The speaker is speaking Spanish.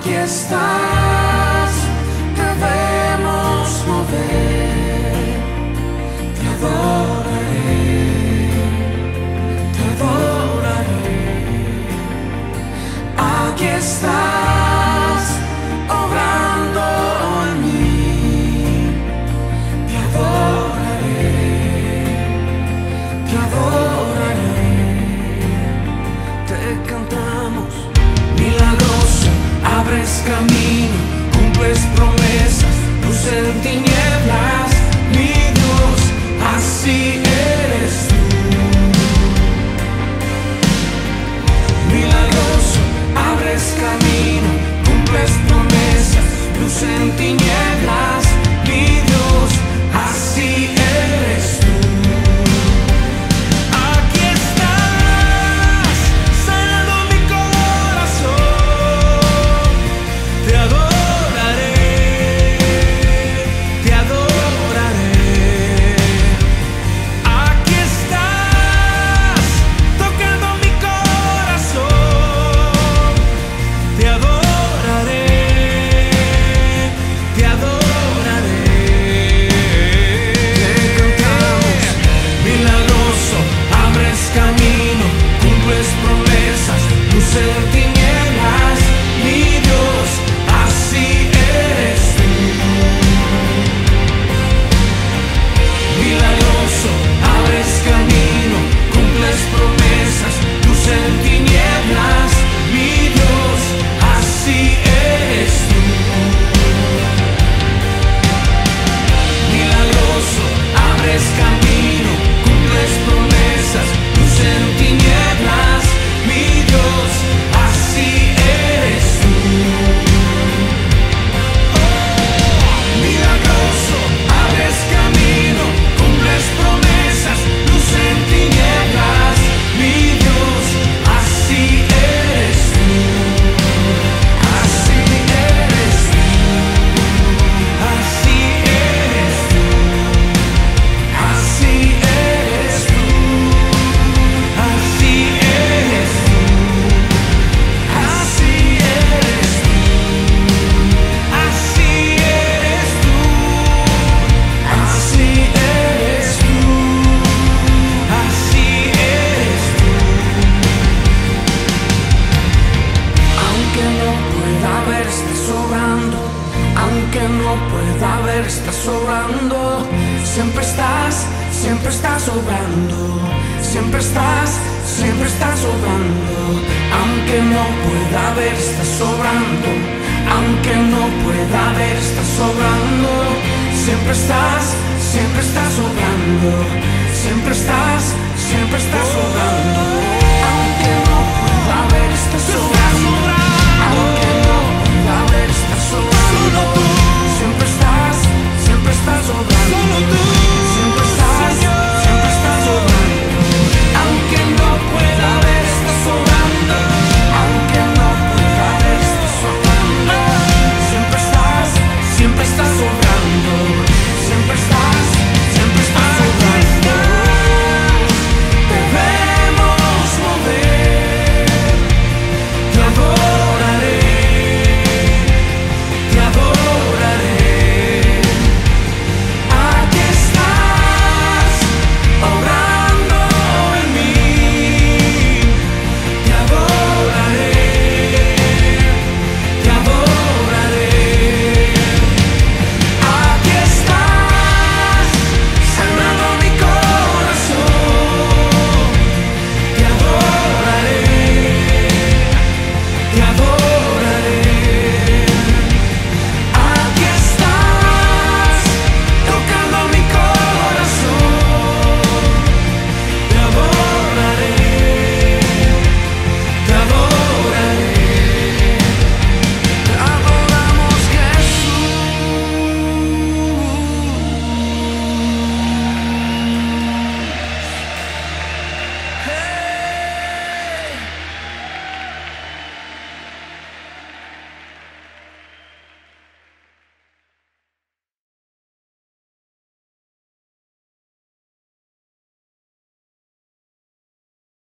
aqui está. to be mujer está sobrando. Siempre estás, siempre estás sobrando. Siempre estás, siempre estás sobrando. Aunque no pueda ver, está sobrando. Aunque no pueda ver, está sobrando. Siempre estás, siempre estás sobrando. Siempre estás, siempre estás sobrando.